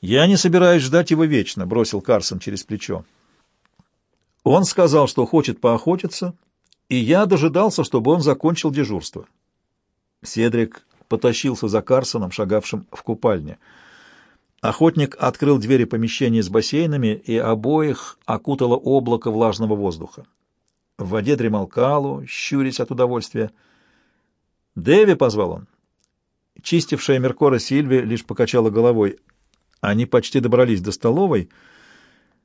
«Я не собираюсь ждать его вечно», — бросил Карсон через плечо. Он сказал, что хочет поохотиться, и я дожидался, чтобы он закончил дежурство. Седрик потащился за Карсоном, шагавшим в купальне. Охотник открыл двери помещения с бассейнами, и обоих окутало облако влажного воздуха. В воде дремал Калу, щурясь от удовольствия. «Дэви!» — позвал он. Чистившая Меркора Сильви лишь покачала головой. Они почти добрались до столовой,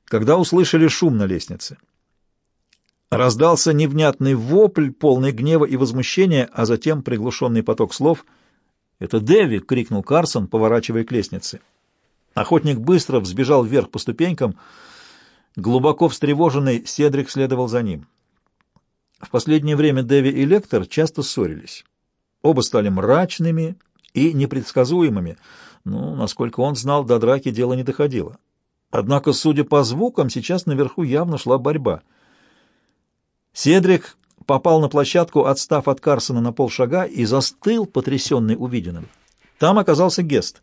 когда услышали шум на лестнице. Раздался невнятный вопль, полный гнева и возмущения, а затем приглушенный поток слов. «Это Дэви!» — крикнул Карсон, поворачивая к лестнице. Охотник быстро взбежал вверх по ступенькам. Глубоко встревоженный Седрик следовал за ним. В последнее время Дэви и Лектор часто ссорились. Оба стали мрачными и непредсказуемыми. Ну, насколько он знал, до драки дело не доходило. Однако, судя по звукам, сейчас наверху явно шла борьба. Седрик попал на площадку, отстав от Карсона на полшага, и застыл, потрясенный увиденным. Там оказался Гест.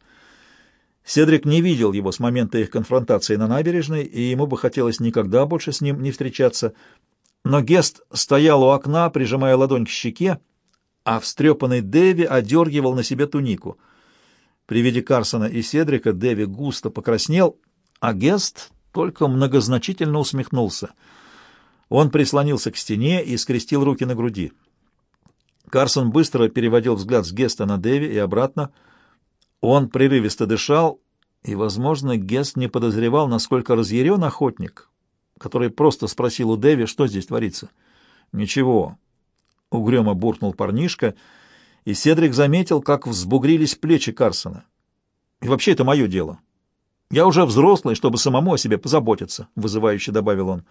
Седрик не видел его с момента их конфронтации на набережной, и ему бы хотелось никогда больше с ним не встречаться. Но Гест стоял у окна, прижимая ладонь к щеке, а встрепанный Дэви одергивал на себе тунику. При виде Карсона и Седрика Дэви густо покраснел, а Гест только многозначительно усмехнулся. Он прислонился к стене и скрестил руки на груди. Карсон быстро переводил взгляд с Геста на Дэви и обратно. Он прерывисто дышал, и, возможно, Гест не подозревал, насколько разъярен охотник, который просто спросил у Дэви, что здесь творится. «Ничего», — угрюмо буркнул парнишка, и Седрик заметил, как взбугрились плечи Карсона. «И вообще это мое дело. Я уже взрослый, чтобы самому о себе позаботиться», — вызывающе добавил он.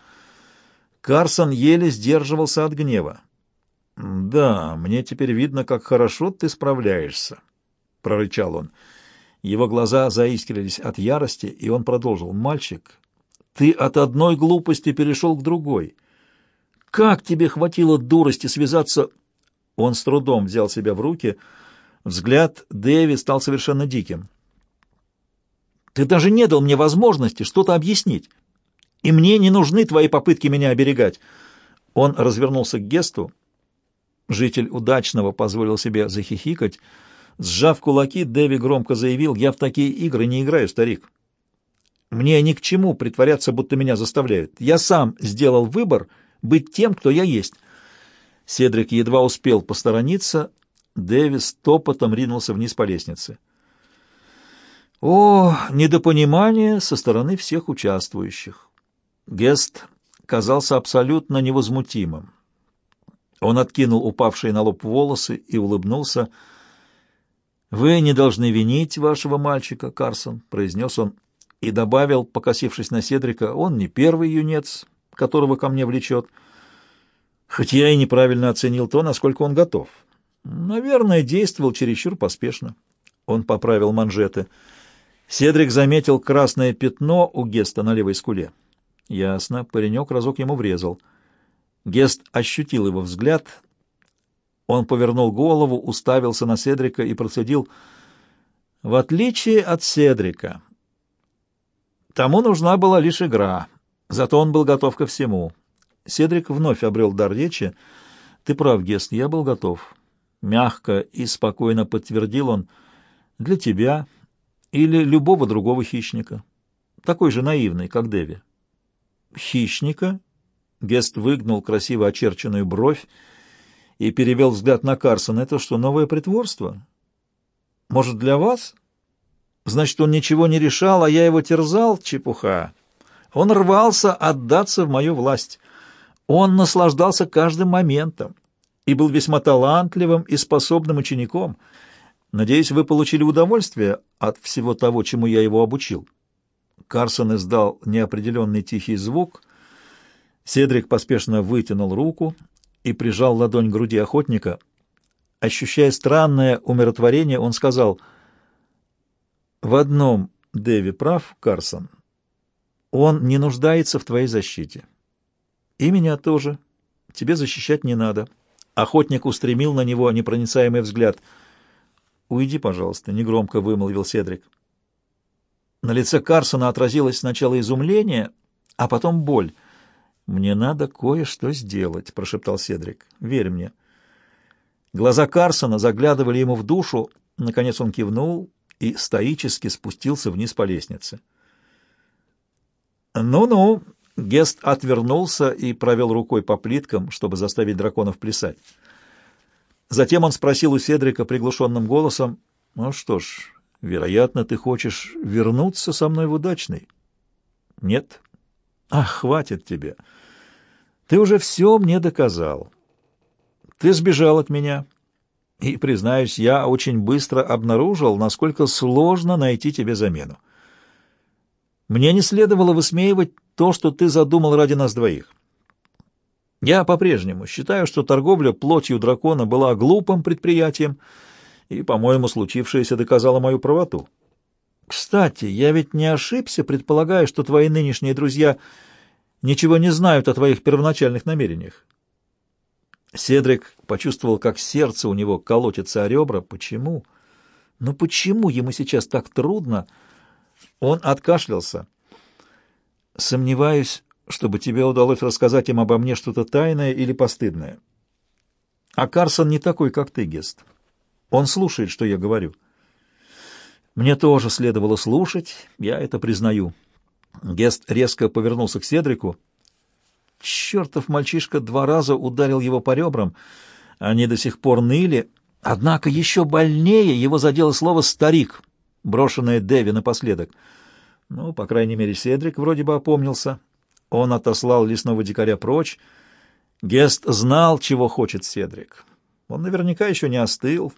Карсон еле сдерживался от гнева. «Да, мне теперь видно, как хорошо ты справляешься», — прорычал он. Его глаза заискрились от ярости, и он продолжил. «Мальчик, ты от одной глупости перешел к другой. Как тебе хватило дурости связаться...» Он с трудом взял себя в руки. Взгляд Дэви стал совершенно диким. «Ты даже не дал мне возможности что-то объяснить, и мне не нужны твои попытки меня оберегать». Он развернулся к Гесту. Житель удачного позволил себе захихикать. Сжав кулаки, Дэви громко заявил, «Я в такие игры не играю, старик. Мне ни к чему притворяться, будто меня заставляют. Я сам сделал выбор быть тем, кто я есть». Седрик едва успел посторониться, Дэвис топотом ринулся вниз по лестнице. О, недопонимание со стороны всех участвующих. Гест казался абсолютно невозмутимым. Он откинул упавшие на лоб волосы и улыбнулся. «Вы не должны винить вашего мальчика, Карсон», — произнес он и добавил, покосившись на Седрика, «он не первый юнец, которого ко мне влечет». Хоть я и неправильно оценил то, насколько он готов. Наверное, действовал чересчур поспешно. Он поправил манжеты. Седрик заметил красное пятно у Геста на левой скуле. Ясно, паренек разок ему врезал. Гест ощутил его взгляд. Он повернул голову, уставился на Седрика и процедил. В отличие от Седрика, тому нужна была лишь игра, зато он был готов ко всему. Седрик вновь обрел дар речи. «Ты прав, Гест, я был готов». Мягко и спокойно подтвердил он. «Для тебя или любого другого хищника. Такой же наивный, как Деви». «Хищника?» Гест выгнул красиво очерченную бровь и перевел взгляд на Карсона. «Это что, новое притворство? Может, для вас? Значит, он ничего не решал, а я его терзал? Чепуха!» Он рвался отдаться в мою власть. Он наслаждался каждым моментом и был весьма талантливым и способным учеником. Надеюсь, вы получили удовольствие от всего того, чему я его обучил. Карсон издал неопределенный тихий звук. Седрик поспешно вытянул руку и прижал ладонь к груди охотника. Ощущая странное умиротворение, он сказал, «В одном Дэви прав, Карсон. Он не нуждается в твоей защите». И меня тоже. Тебе защищать не надо. Охотник устремил на него непроницаемый взгляд. «Уйди, пожалуйста», — негромко вымолвил Седрик. На лице Карсона отразилось сначала изумление, а потом боль. «Мне надо кое-что сделать», — прошептал Седрик. «Верь мне». Глаза Карсона заглядывали ему в душу. Наконец он кивнул и стоически спустился вниз по лестнице. «Ну-ну», — Гест отвернулся и провел рукой по плиткам, чтобы заставить драконов плясать. Затем он спросил у Седрика приглушенным голосом, «Ну что ж, вероятно, ты хочешь вернуться со мной в удачный?» «Нет». «Ах, хватит тебе. Ты уже все мне доказал. Ты сбежал от меня, и, признаюсь, я очень быстро обнаружил, насколько сложно найти тебе замену. Мне не следовало высмеивать то, что ты задумал ради нас двоих. Я по-прежнему считаю, что торговля плотью дракона была глупым предприятием, и, по-моему, случившееся доказало мою правоту. Кстати, я ведь не ошибся, предполагая, что твои нынешние друзья ничего не знают о твоих первоначальных намерениях. Седрик почувствовал, как сердце у него колотится о ребра. Почему? Ну почему ему сейчас так трудно? Он откашлялся. Сомневаюсь, чтобы тебе удалось рассказать им обо мне что-то тайное или постыдное. А Карсон не такой, как ты, Гест. Он слушает, что я говорю. Мне тоже следовало слушать, я это признаю. Гест резко повернулся к Седрику. Чертов мальчишка два раза ударил его по ребрам. Они до сих пор ныли. Однако еще больнее его задело слово «старик», брошенное Дэви напоследок. Ну, по крайней мере, Седрик вроде бы опомнился. Он отослал лесного дикаря прочь. Гест знал, чего хочет Седрик. Он наверняка еще не остыл,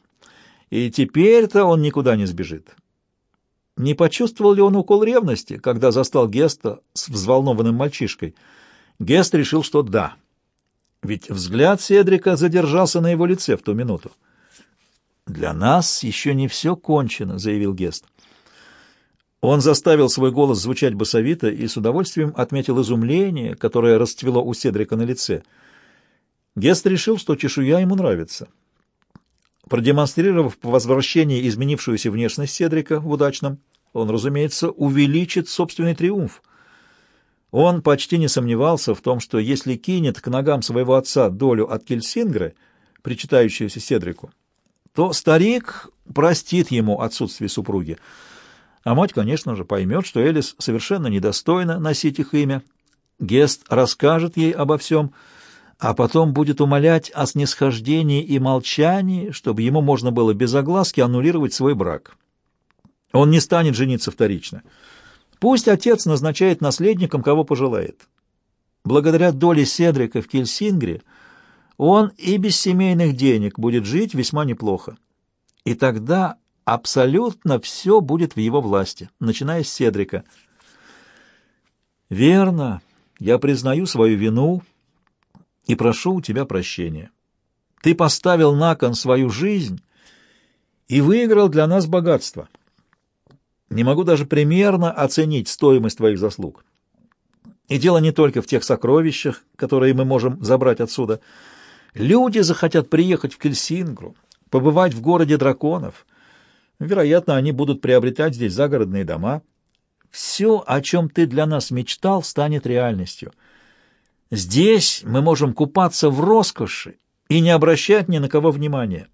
и теперь-то он никуда не сбежит. Не почувствовал ли он укол ревности, когда застал Геста с взволнованным мальчишкой — Гест решил, что да. Ведь взгляд Седрика задержался на его лице в ту минуту. «Для нас еще не все кончено», — заявил Гест. Он заставил свой голос звучать басовито и с удовольствием отметил изумление, которое расцвело у Седрика на лице. Гест решил, что чешуя ему нравится. Продемонстрировав по возвращении изменившуюся внешность Седрика в удачном, он, разумеется, увеличит собственный триумф — он почти не сомневался в том, что если кинет к ногам своего отца долю от Кельсингры, причитающуюся Седрику, то старик простит ему отсутствие супруги. А мать, конечно же, поймет, что Элис совершенно недостойна носить их имя. Гест расскажет ей обо всем, а потом будет умолять о снисхождении и молчании, чтобы ему можно было без огласки аннулировать свой брак. Он не станет жениться вторично. Пусть отец назначает наследником, кого пожелает. Благодаря доле Седрика в Кельсингре он и без семейных денег будет жить весьма неплохо. И тогда абсолютно все будет в его власти, начиная с Седрика. «Верно, я признаю свою вину и прошу у тебя прощения. Ты поставил на кон свою жизнь и выиграл для нас богатство». Не могу даже примерно оценить стоимость твоих заслуг. И дело не только в тех сокровищах, которые мы можем забрать отсюда. Люди захотят приехать в Кельсингру, побывать в городе драконов. Вероятно, они будут приобретать здесь загородные дома. Все, о чем ты для нас мечтал, станет реальностью. Здесь мы можем купаться в роскоши и не обращать ни на кого внимания.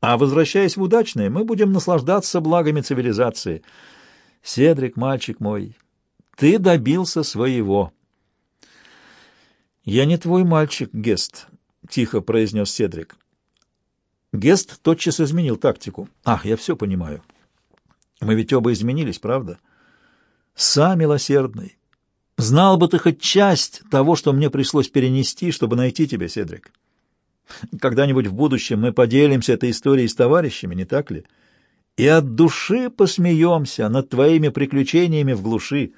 А возвращаясь в удачное, мы будем наслаждаться благами цивилизации. Седрик, мальчик мой, ты добился своего. Я не твой мальчик, Гест, тихо произнес Седрик. Гест тотчас изменил тактику. Ах, я все понимаю. Мы ведь оба изменились, правда? Сам милосердный. Знал бы ты хоть часть того, что мне пришлось перенести, чтобы найти тебя, Седрик. Когда-нибудь в будущем мы поделимся этой историей с товарищами, не так ли? И от души посмеемся над твоими приключениями в глуши.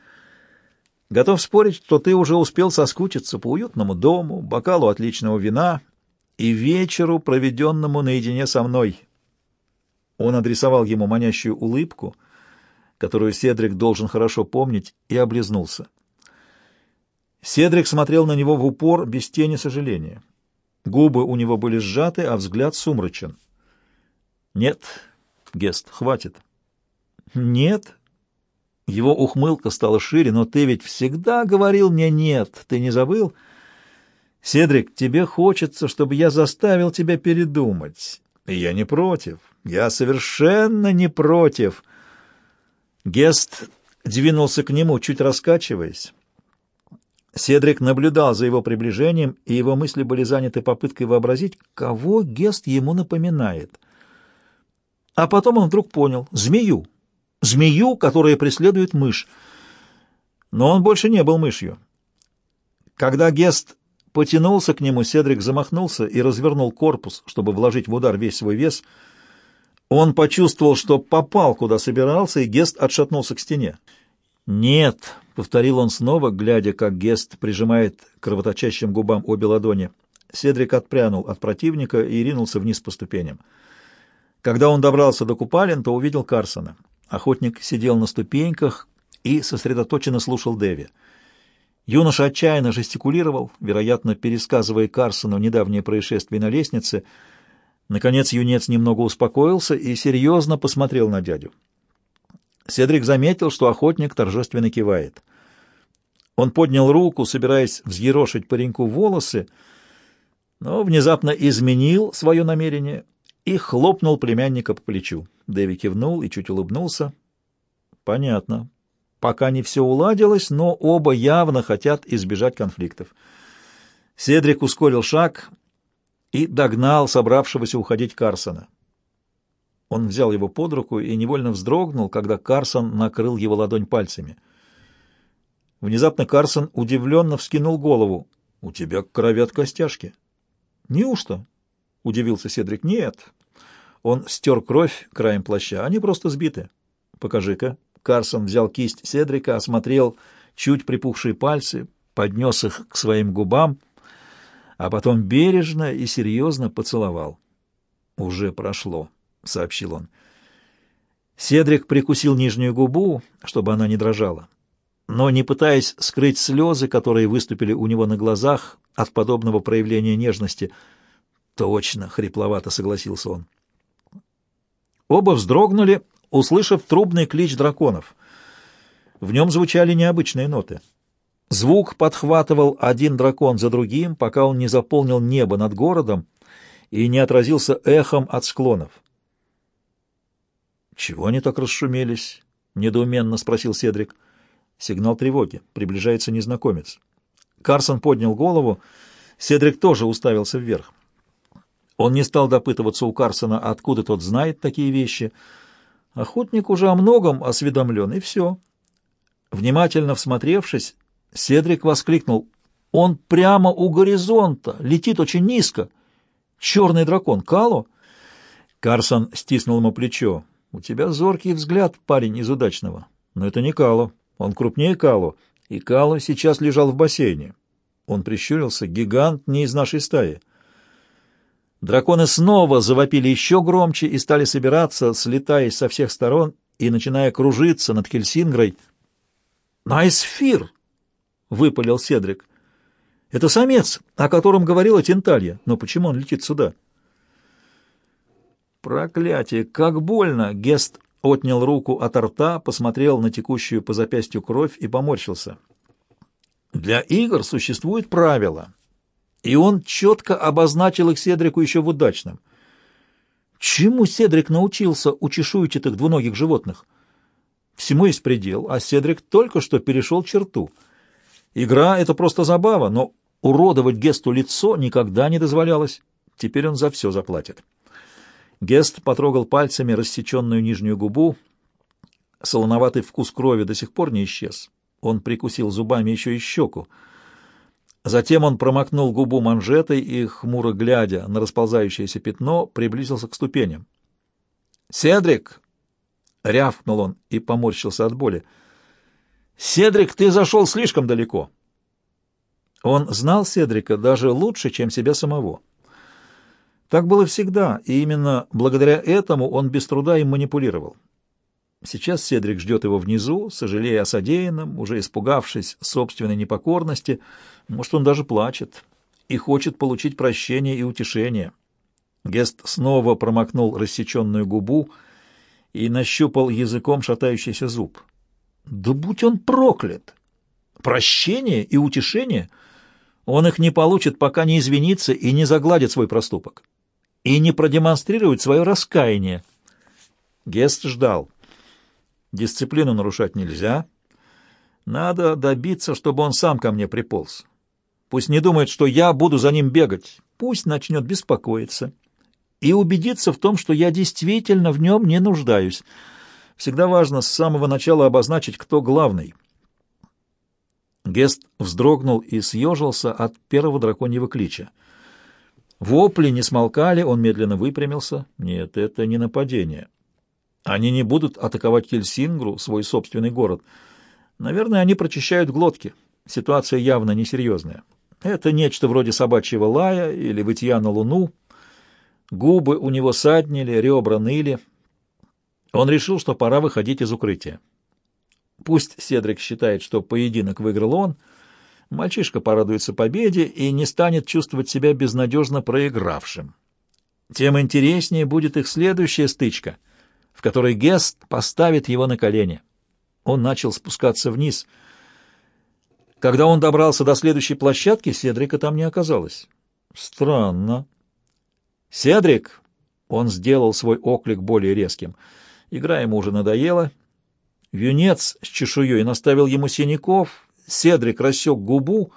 Готов спорить, что ты уже успел соскучиться по уютному дому, бокалу отличного вина и вечеру, проведенному наедине со мной. Он адресовал ему манящую улыбку, которую Седрик должен хорошо помнить, и облизнулся. Седрик смотрел на него в упор без тени сожаления. Губы у него были сжаты, а взгляд сумрачен. «Нет, Гест, хватит». «Нет? Его ухмылка стала шире, но ты ведь всегда говорил мне «нет». Ты не забыл? Седрик, тебе хочется, чтобы я заставил тебя передумать. И я не против. Я совершенно не против. Гест двинулся к нему, чуть раскачиваясь. Седрик наблюдал за его приближением, и его мысли были заняты попыткой вообразить, кого Гест ему напоминает. А потом он вдруг понял — змею. Змею, которая преследует мышь. Но он больше не был мышью. Когда Гест потянулся к нему, Седрик замахнулся и развернул корпус, чтобы вложить в удар весь свой вес. Он почувствовал, что попал, куда собирался, и Гест отшатнулся к стене. «Нет», — повторил он снова, глядя, как Гест прижимает кровоточащим губам обе ладони. Седрик отпрянул от противника и ринулся вниз по ступеням. Когда он добрался до купалин, то увидел Карсона. Охотник сидел на ступеньках и сосредоточенно слушал Дэви. Юноша отчаянно жестикулировал, вероятно, пересказывая Карсону недавнее происшествие на лестнице. Наконец юнец немного успокоился и серьезно посмотрел на дядю. Седрик заметил, что охотник торжественно кивает. Он поднял руку, собираясь взъерошить пареньку волосы, но внезапно изменил свое намерение и хлопнул племянника по плечу. Дэви кивнул и чуть улыбнулся. «Понятно. Пока не все уладилось, но оба явно хотят избежать конфликтов». Седрик ускорил шаг и догнал собравшегося уходить Карсона. Он взял его под руку и невольно вздрогнул, когда Карсон накрыл его ладонь пальцами. Внезапно Карсон удивленно вскинул голову. «У тебя кровят костяшки». «Неужто?» — удивился Седрик. «Нет». Он стер кровь краем плаща. «Они просто сбиты». «Покажи-ка». Карсон взял кисть Седрика, осмотрел чуть припухшие пальцы, поднес их к своим губам, а потом бережно и серьезно поцеловал. «Уже прошло». — сообщил он. Седрик прикусил нижнюю губу, чтобы она не дрожала. Но, не пытаясь скрыть слезы, которые выступили у него на глазах от подобного проявления нежности, «Точно!» — хрипловато согласился он. Оба вздрогнули, услышав трубный клич драконов. В нем звучали необычные ноты. Звук подхватывал один дракон за другим, пока он не заполнил небо над городом и не отразился эхом от склонов. «Чего они так расшумелись?» — недоуменно спросил Седрик. «Сигнал тревоги. Приближается незнакомец». Карсон поднял голову. Седрик тоже уставился вверх. Он не стал допытываться у Карсона, откуда тот знает такие вещи. Охотник уже о многом осведомлен, и все. Внимательно всмотревшись, Седрик воскликнул. «Он прямо у горизонта, летит очень низко. Черный дракон, Кало?» Карсон стиснул ему плечо. У тебя зоркий взгляд, парень из удачного. Но это не Кало. Он крупнее Кало. И Кало сейчас лежал в бассейне. Он прищурился. Гигант не из нашей стаи. Драконы снова завопили еще громче и стали собираться, слетаясь со всех сторон и начиная кружиться над Хельсингрой. «Найсфир!» — выпалил Седрик. «Это самец, о котором говорила Тенталья. Но почему он летит сюда?» Проклятие, как больно! Гест отнял руку от рта, посмотрел на текущую по запястью кровь и поморщился. Для игр существуют правила, и он четко обозначил их Седрику еще в удачном. Чему Седрик научился у чешуйчатых двуногих животных? Всему есть предел, а Седрик только что перешел черту. Игра — это просто забава, но уродовать Гесту лицо никогда не дозволялось. Теперь он за все заплатит. Гест потрогал пальцами рассеченную нижнюю губу. Солоноватый вкус крови до сих пор не исчез. Он прикусил зубами еще и щеку. Затем он промокнул губу манжетой и, хмуро глядя на расползающееся пятно, приблизился к ступеням. «Седрик!» — рявкнул он и поморщился от боли. «Седрик, ты зашел слишком далеко!» Он знал Седрика даже лучше, чем себя самого. Так было всегда, и именно благодаря этому он без труда им манипулировал. Сейчас Седрик ждет его внизу, сожалея о содеянном, уже испугавшись собственной непокорности, может, он даже плачет и хочет получить прощение и утешение. Гест снова промокнул рассеченную губу и нащупал языком шатающийся зуб. Да будь он проклят! Прощение и утешение он их не получит, пока не извинится и не загладит свой проступок, и не продемонстрирует свое раскаяние. Гест ждал. Дисциплину нарушать нельзя. Надо добиться, чтобы он сам ко мне приполз. Пусть не думает, что я буду за ним бегать. Пусть начнет беспокоиться. И убедиться в том, что я действительно в нем не нуждаюсь. Всегда важно с самого начала обозначить, кто главный. Гест вздрогнул и съежился от первого драконьего клича. Вопли не смолкали, он медленно выпрямился. Нет, это не нападение. Они не будут атаковать Хельсингру, свой собственный город. Наверное, они прочищают глотки. Ситуация явно несерьезная. Это нечто вроде собачьего лая или вытья на луну. Губы у него саднили, ребра ныли. Он решил, что пора выходить из укрытия. Пусть Седрик считает, что поединок выиграл он, мальчишка порадуется победе и не станет чувствовать себя безнадежно проигравшим. Тем интереснее будет их следующая стычка, в которой Гест поставит его на колени. Он начал спускаться вниз — когда он добрался до следующей площадки, Седрика там не оказалось. Странно. «Седрик!» Он сделал свой оклик более резким. Игра ему уже надоела. Юнец с чешуей наставил ему синяков. Седрик рассек губу.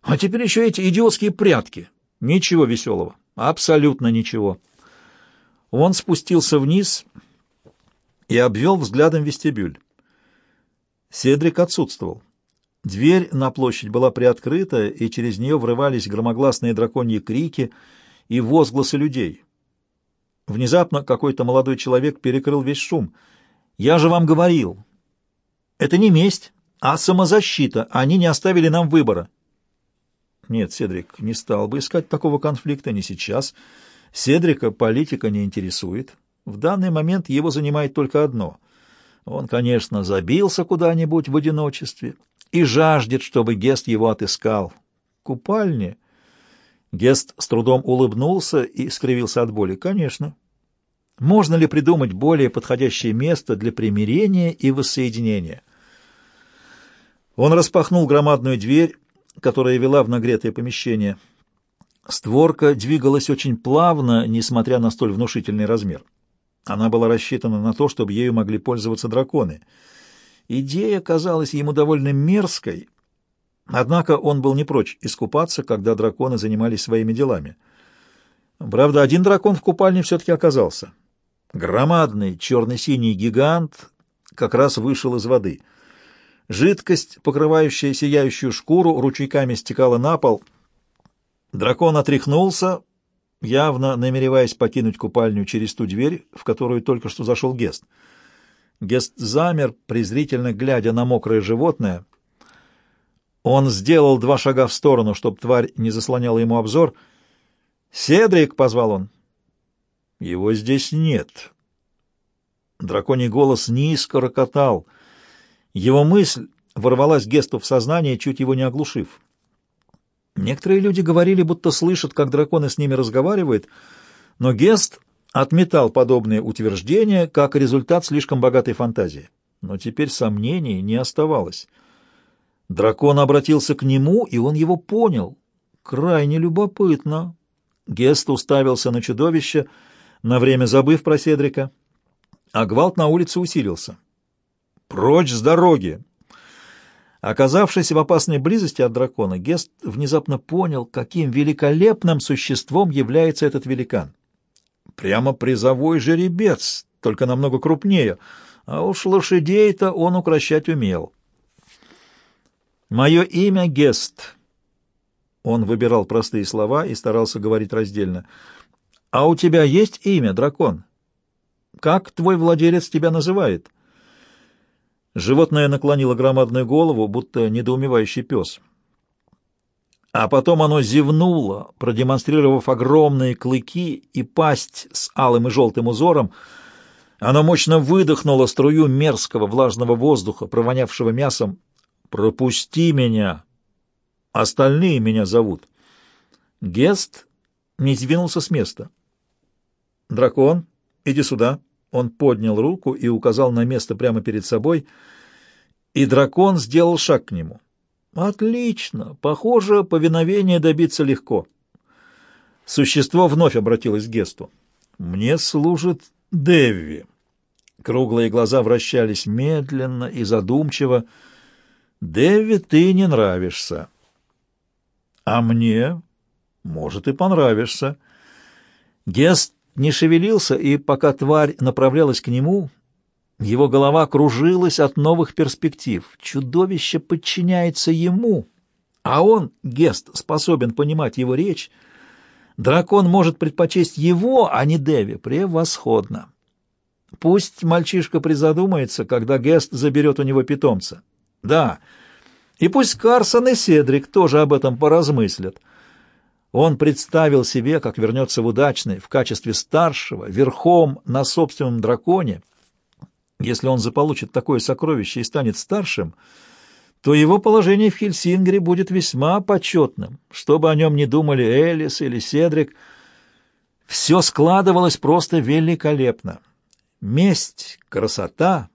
А теперь еще эти идиотские прятки. Ничего веселого. Абсолютно ничего. Он спустился вниз и обвел взглядом вестибюль. Седрик отсутствовал. Дверь на площадь была приоткрыта, и через нее врывались громогласные драконьи крики и возгласы людей. Внезапно какой-то молодой человек перекрыл весь шум. «Я же вам говорил! Это не месть, а самозащита. Они не оставили нам выбора». Нет, Седрик не стал бы искать такого конфликта, не сейчас. Седрика политика не интересует. В данный момент его занимает только одно. Он, конечно, забился куда-нибудь в одиночестве и жаждет, чтобы Гест его отыскал. Купальни? Гест с трудом улыбнулся и скривился от боли. Конечно. Можно ли придумать более подходящее место для примирения и воссоединения? Он распахнул громадную дверь, которая вела в нагретое помещение. Створка двигалась очень плавно, несмотря на столь внушительный размер. Она была рассчитана на то, чтобы ею могли пользоваться драконы — Идея казалась ему довольно мерзкой, однако он был не прочь искупаться, когда драконы занимались своими делами. Правда, один дракон в купальне все-таки оказался. Громадный черно-синий гигант как раз вышел из воды. Жидкость, покрывающая сияющую шкуру, ручейками стекала на пол. Дракон отряхнулся, явно намереваясь покинуть купальню через ту дверь, в которую только что зашел Гест. Гест замер, презрительно глядя на мокрое животное. Он сделал два шага в сторону, чтобы тварь не заслоняла ему обзор. «Седрик!» — позвал он. «Его здесь нет». Драконий голос низко рокотал. Его мысль ворвалась Гесту в сознание, чуть его не оглушив. Некоторые люди говорили, будто слышат, как драконы с ними разговаривают, но Гест отметал подобные утверждения как результат слишком богатой фантазии. Но теперь сомнений не оставалось. Дракон обратился к нему, и он его понял. Крайне любопытно. Гест уставился на чудовище, на время забыв про Седрика, а гвалт на улице усилился. «Прочь с дороги!» Оказавшись в опасной близости от дракона, Гест внезапно понял, каким великолепным существом является этот великан. Прямо призовой жеребец, только намного крупнее, а уж лошадей-то он укращать умел. «Мое имя Гест». Он выбирал простые слова и старался говорить раздельно. «А у тебя есть имя, дракон? Как твой владелец тебя называет?» Животное наклонило громадную голову, будто недоумевающий пес. А потом оно зевнуло, продемонстрировав огромные клыки и пасть с алым и желтым узором. Оно мощно выдохнуло струю мерзкого влажного воздуха, провонявшего мясом. «Пропусти меня! Остальные меня зовут!» Гест не сдвинулся с места. «Дракон, иди сюда!» Он поднял руку и указал на место прямо перед собой. и дракон сделал шаг к нему. Отлично. Похоже, повиновение добиться легко. Существо вновь обратилось к Гесту. Мне служит Девви. Круглые глаза вращались медленно и задумчиво. Девви, ты не нравишься. А мне, может, и понравишься. Гест не шевелился, и пока тварь направлялась к нему, его голова кружилась от новых перспектив. Чудовище подчиняется ему, а он, Гест, способен понимать его речь. Дракон может предпочесть его, а не Деви. Превосходно. Пусть мальчишка призадумается, когда Гест заберет у него питомца. Да, и пусть Карсон и Седрик тоже об этом поразмыслят. Он представил себе, как вернется в удачный в качестве старшего, верхом на собственном драконе — если он заполучит такое сокровище и станет старшим, то его положение в Хельсингере будет весьма почетным, что бы о нем ни думали Элис или Седрик. Все складывалось просто великолепно. Месть, красота,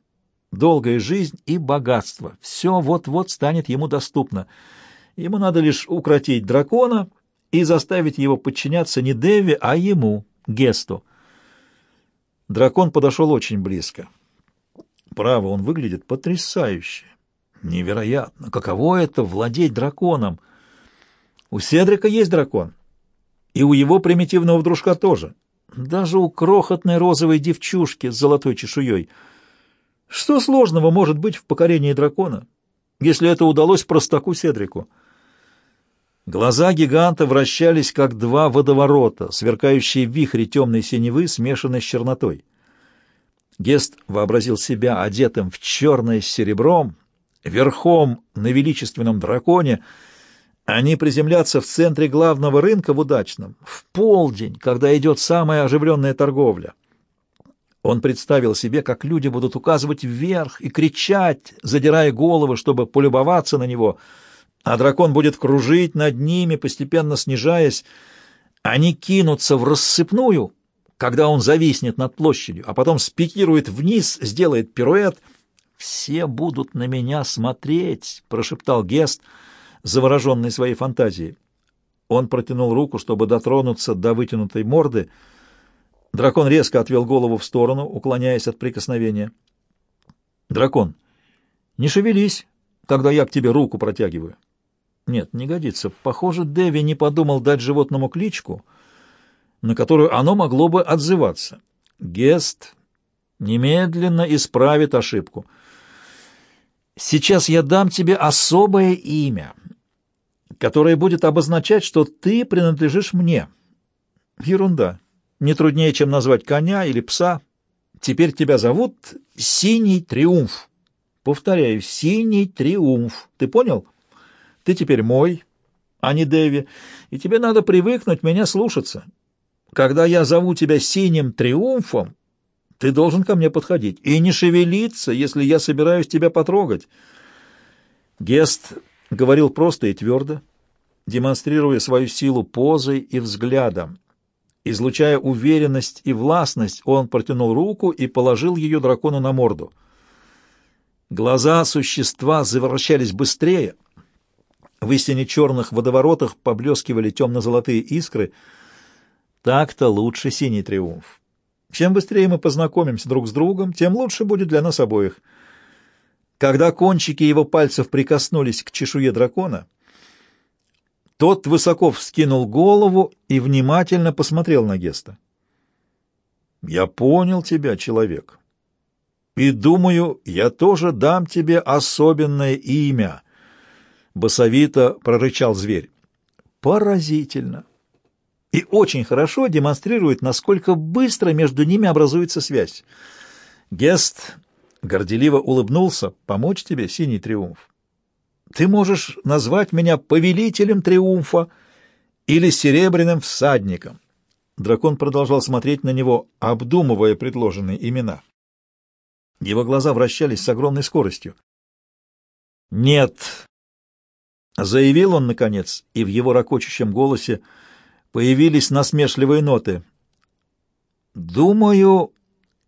долгая жизнь и богатство — все вот-вот станет ему доступно. Ему надо лишь укротить дракона и заставить его подчиняться не Деви, а ему, Гесту. Дракон подошел очень близко. Право, он выглядит потрясающе. Невероятно. Каково это — владеть драконом? У Седрика есть дракон. И у его примитивного дружка тоже. Даже у крохотной розовой девчушки с золотой чешуей. Что сложного может быть в покорении дракона, если это удалось простаку Седрику? Глаза гиганта вращались, как два водоворота, сверкающие в вихре темной синевы, смешанной с чернотой. Гест вообразил себя одетым в черное с серебром, верхом на величественном драконе. Они приземлятся в центре главного рынка в Удачном, в полдень, когда идет самая оживленная торговля. Он представил себе, как люди будут указывать вверх и кричать, задирая головы, чтобы полюбоваться на него, а дракон будет кружить над ними, постепенно снижаясь. Они кинутся в рассыпную — когда он зависнет над площадью, а потом спикирует вниз, сделает пируэт. «Все будут на меня смотреть», — прошептал Гест, завороженный своей фантазией. Он протянул руку, чтобы дотронуться до вытянутой морды. Дракон резко отвел голову в сторону, уклоняясь от прикосновения. «Дракон, не шевелись, когда я к тебе руку протягиваю». «Нет, не годится. Похоже, Дэви не подумал дать животному кличку» на которую оно могло бы отзываться. Гест немедленно исправит ошибку. Сейчас я дам тебе особое имя, которое будет обозначать, что ты принадлежишь мне. Ерунда. Не труднее, чем назвать коня или пса. Теперь тебя зовут Синий Триумф. Повторяю, Синий Триумф. Ты понял? Ты теперь мой, а не Дэви, и тебе надо привыкнуть меня слушаться. Когда я зову тебя синим триумфом, ты должен ко мне подходить и не шевелиться, если я собираюсь тебя потрогать. Гест говорил просто и твердо, демонстрируя свою силу позой и взглядом. Излучая уверенность и властность, он протянул руку и положил ее дракону на морду. Глаза существа завращались быстрее. В истине черных водоворотах поблескивали темно-золотые искры — так-то лучше синий триумф. Чем быстрее мы познакомимся друг с другом, тем лучше будет для нас обоих. Когда кончики его пальцев прикоснулись к чешуе дракона, тот высоко вскинул голову и внимательно посмотрел на Геста. «Я понял тебя, человек, и думаю, я тоже дам тебе особенное имя», — басовито прорычал зверь. «Поразительно! и очень хорошо демонстрирует, насколько быстро между ними образуется связь. Гест горделиво улыбнулся. «Помочь тебе, Синий Триумф? Ты можешь назвать меня повелителем Триумфа или серебряным всадником». Дракон продолжал смотреть на него, обдумывая предложенные имена. Его глаза вращались с огромной скоростью. «Нет!» — заявил он, наконец, и в его ракочущем голосе — появились насмешливые ноты. «Думаю,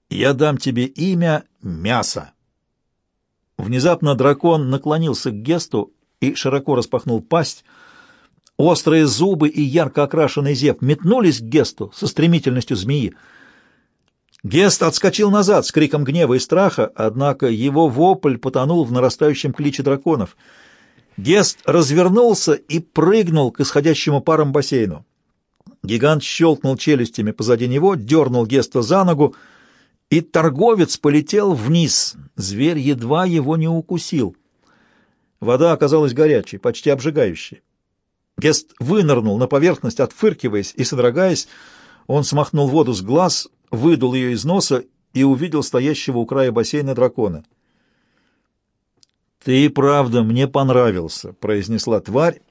я дам тебе имя Мясо». Внезапно дракон наклонился к Гесту и широко распахнул пасть. Острые зубы и ярко окрашенный зев метнулись к Гесту со стремительностью змеи. Гест отскочил назад с криком гнева и страха, однако его вопль потонул в нарастающем кличе драконов. Гест развернулся и прыгнул к исходящему паром бассейну. Гигант щелкнул челюстями позади него, дернул Геста за ногу, и торговец полетел вниз. Зверь едва его не укусил. Вода оказалась горячей, почти обжигающей. Гест вынырнул на поверхность, отфыркиваясь и содрогаясь. Он смахнул воду с глаз, выдул ее из носа и увидел стоящего у края бассейна дракона. «Ты правда мне понравился», — произнесла тварь,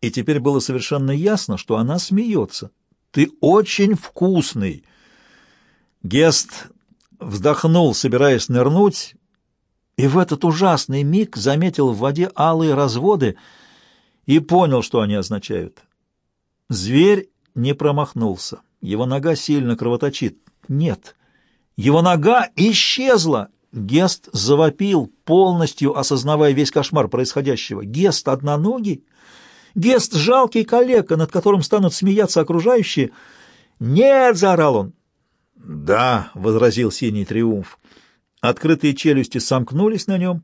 и теперь было совершенно ясно, что она смеется. «Ты очень вкусный!» Гест вздохнул, собираясь нырнуть, и в этот ужасный миг заметил в воде алые разводы и понял, что они означают. Зверь не промахнулся. Его нога сильно кровоточит. Нет. Его нога исчезла. Гест завопил, полностью осознавая весь кошмар происходящего. Гест одноногий? Гест жалкий калека, над которым станут смеяться окружающие? «Нет!» — заорал он. «Да!» — возразил синий триумф. Открытые челюсти сомкнулись на нем,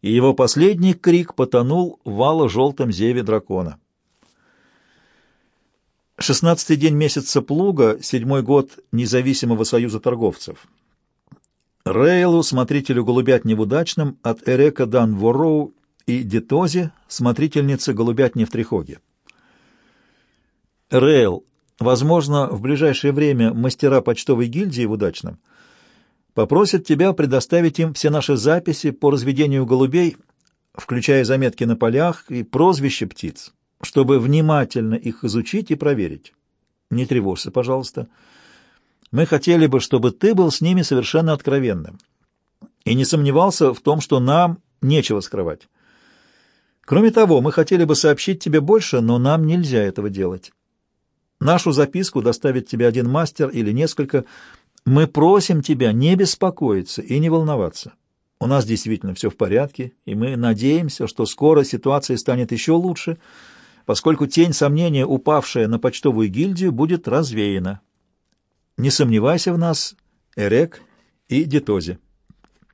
и его последний крик потонул в вало-желтом зеве дракона. Шестнадцатый день месяца Плуга, седьмой год независимого союза торговцев. Рейлу, смотрителю голубятни в Удачном, от Эрека Дан Вороу и Детозе, смотрительнице голубятни в Трихоге. Рейл, возможно, в ближайшее время мастера почтовой гильдии в Удачном попросят тебя предоставить им все наши записи по разведению голубей, включая заметки на полях и прозвища птиц чтобы внимательно их изучить и проверить. Не тревожься, пожалуйста. Мы хотели бы, чтобы ты был с ними совершенно откровенным и не сомневался в том, что нам нечего скрывать. Кроме того, мы хотели бы сообщить тебе больше, но нам нельзя этого делать. Нашу записку доставит тебе один мастер или несколько. Мы просим тебя не беспокоиться и не волноваться. У нас действительно все в порядке, и мы надеемся, что скоро ситуация станет еще лучше — поскольку тень сомнения, упавшая на почтовую гильдию, будет развеяна. Не сомневайся в нас, Эрек и Детозе.